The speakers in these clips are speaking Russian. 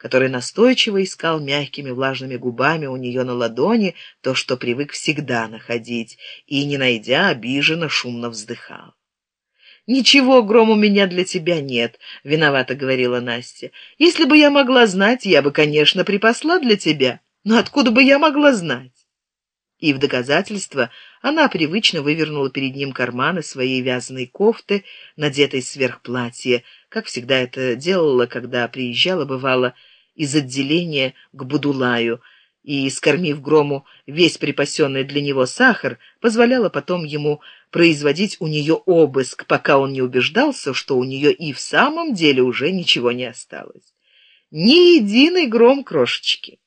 который настойчиво искал мягкими влажными губами у нее на ладони то, что привык всегда находить, и, не найдя, обиженно шумно вздыхал. «Ничего, Гром, у меня для тебя нет», — виновато говорила Настя. «Если бы я могла знать, я бы, конечно, припасла для тебя. Но откуда бы я могла знать?» И в доказательство она привычно вывернула перед ним карманы своей вязаной кофты, надетой сверх платья, как всегда это делала, когда приезжала, бывало, из отделения к Будулаю, и, скормив Грому весь припасенный для него сахар, позволяла потом ему производить у нее обыск, пока он не убеждался, что у нее и в самом деле уже ничего не осталось. Ни единой гром крошечки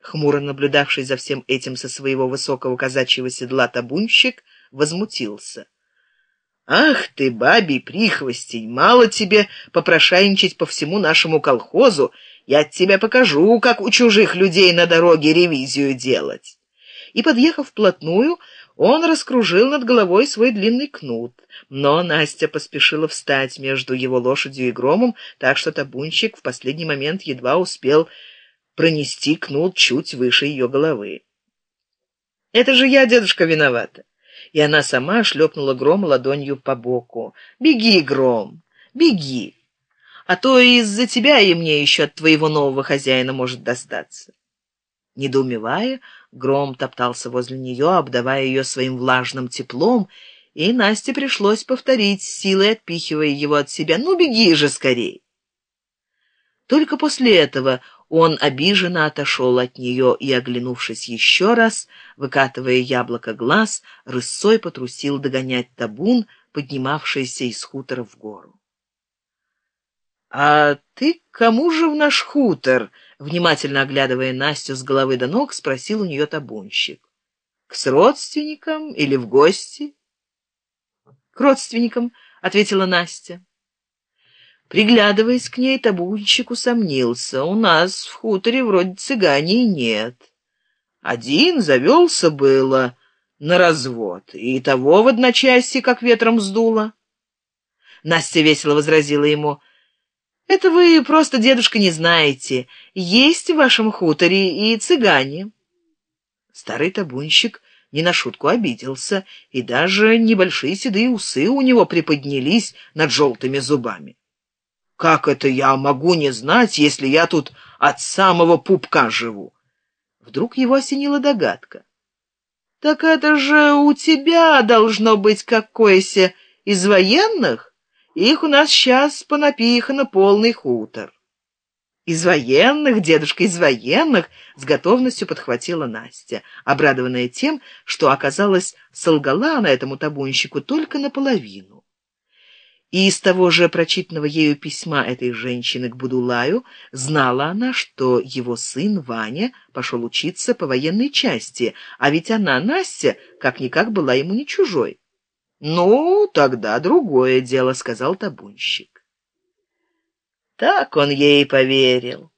хмуро наблюдавший за всем этим со своего высокого казачьего седла табунщик возмутился ах ты бабий прихвостень мало тебе попрошайничать по всему нашему колхозу я тебя покажу как у чужих людей на дороге ревизию делать и подъехав вплотную он раскружил над головой свой длинный кнут но настя поспешила встать между его лошадью и громом так что табунщик в последний момент едва успел пронести кнут чуть выше ее головы. «Это же я, дедушка, виновата!» И она сама шлепнула Гром ладонью по боку. «Беги, Гром, беги! А то из-за тебя и мне еще от твоего нового хозяина может достаться». Недоумевая, Гром топтался возле нее, обдавая ее своим влажным теплом, и Насте пришлось повторить, силой отпихивая его от себя. «Ну, беги же скорей!» Только после этого он обиженно отошел от нее и, оглянувшись еще раз, выкатывая яблоко глаз, рысой потрусил догонять табун, поднимавшийся из хутора в гору. «А ты кому же в наш хутор?» Внимательно оглядывая Настю с головы до ног, спросил у нее табунщик. «К с родственникам или в гости?» «К родственникам», — ответила Настя. Приглядываясь к ней, табунщик усомнился. «У нас в хуторе вроде цыганей нет. Один завелся было на развод, и того в одночасье как ветром сдуло». Настя весело возразила ему. «Это вы просто, дедушка, не знаете. Есть в вашем хуторе и цыгане». Старый табунщик не на шутку обиделся, и даже небольшие седые усы у него приподнялись над желтыми зубами. Как это я могу не знать, если я тут от самого пупка живу? Вдруг его осенила догадка. Так это же у тебя должно быть какое-то из военных? Их у нас сейчас понапихано полный хутор. Из военных, дедушка, из военных, с готовностью подхватила Настя, обрадованная тем, что, оказалось, солгала она этому табунщику только наполовину. И из того же прочитанного ею письма этой женщины к Будулаю знала она, что его сын Ваня пошел учиться по военной части, а ведь она, Настя, как-никак была ему не чужой. «Ну, тогда другое дело», — сказал табунщик. Так он ей поверил.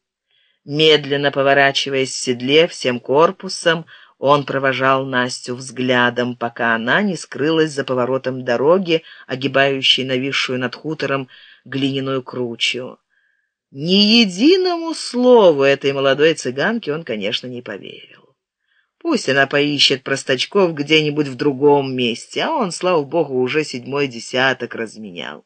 Медленно поворачиваясь в седле всем корпусом, он провожал Настю взглядом, пока она не скрылась за поворотом дороги, огибающей нависшую над хутором глиняную кручу. Ни единому слову этой молодой цыганки он, конечно, не поверил. Пусть она поищет простачков где-нибудь в другом месте, а он, слава богу, уже седьмой десяток разменял.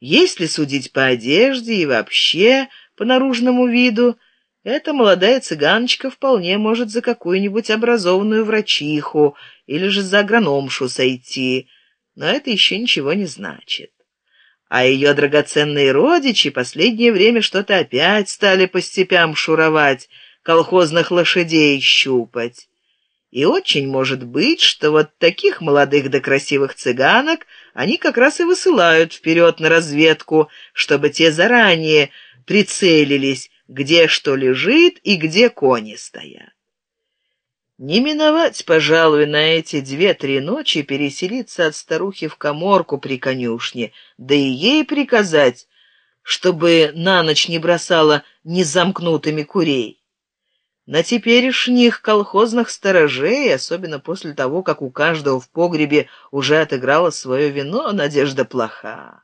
Если судить по одежде и вообще по наружному виду, эта молодая цыганочка вполне может за какую-нибудь образованную врачиху или же за агрономшу сойти, но это еще ничего не значит. А ее драгоценные родичи последнее время что-то опять стали по степям шуровать, колхозных лошадей щупать. И очень может быть, что вот таких молодых да красивых цыганок они как раз и высылают вперед на разведку, чтобы те заранее прицелились, где что лежит и где кони стоят. Не миновать, пожалуй, на эти две-три ночи переселиться от старухи в коморку при конюшне, да и ей приказать, чтобы на ночь не бросала незамкнутыми курей. На теперешних колхозных сторожей, особенно после того, как у каждого в погребе уже отыграло свое вино, надежда плоха.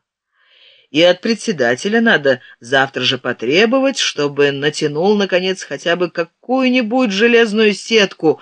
И от председателя надо завтра же потребовать, чтобы натянул, наконец, хотя бы какую-нибудь железную сетку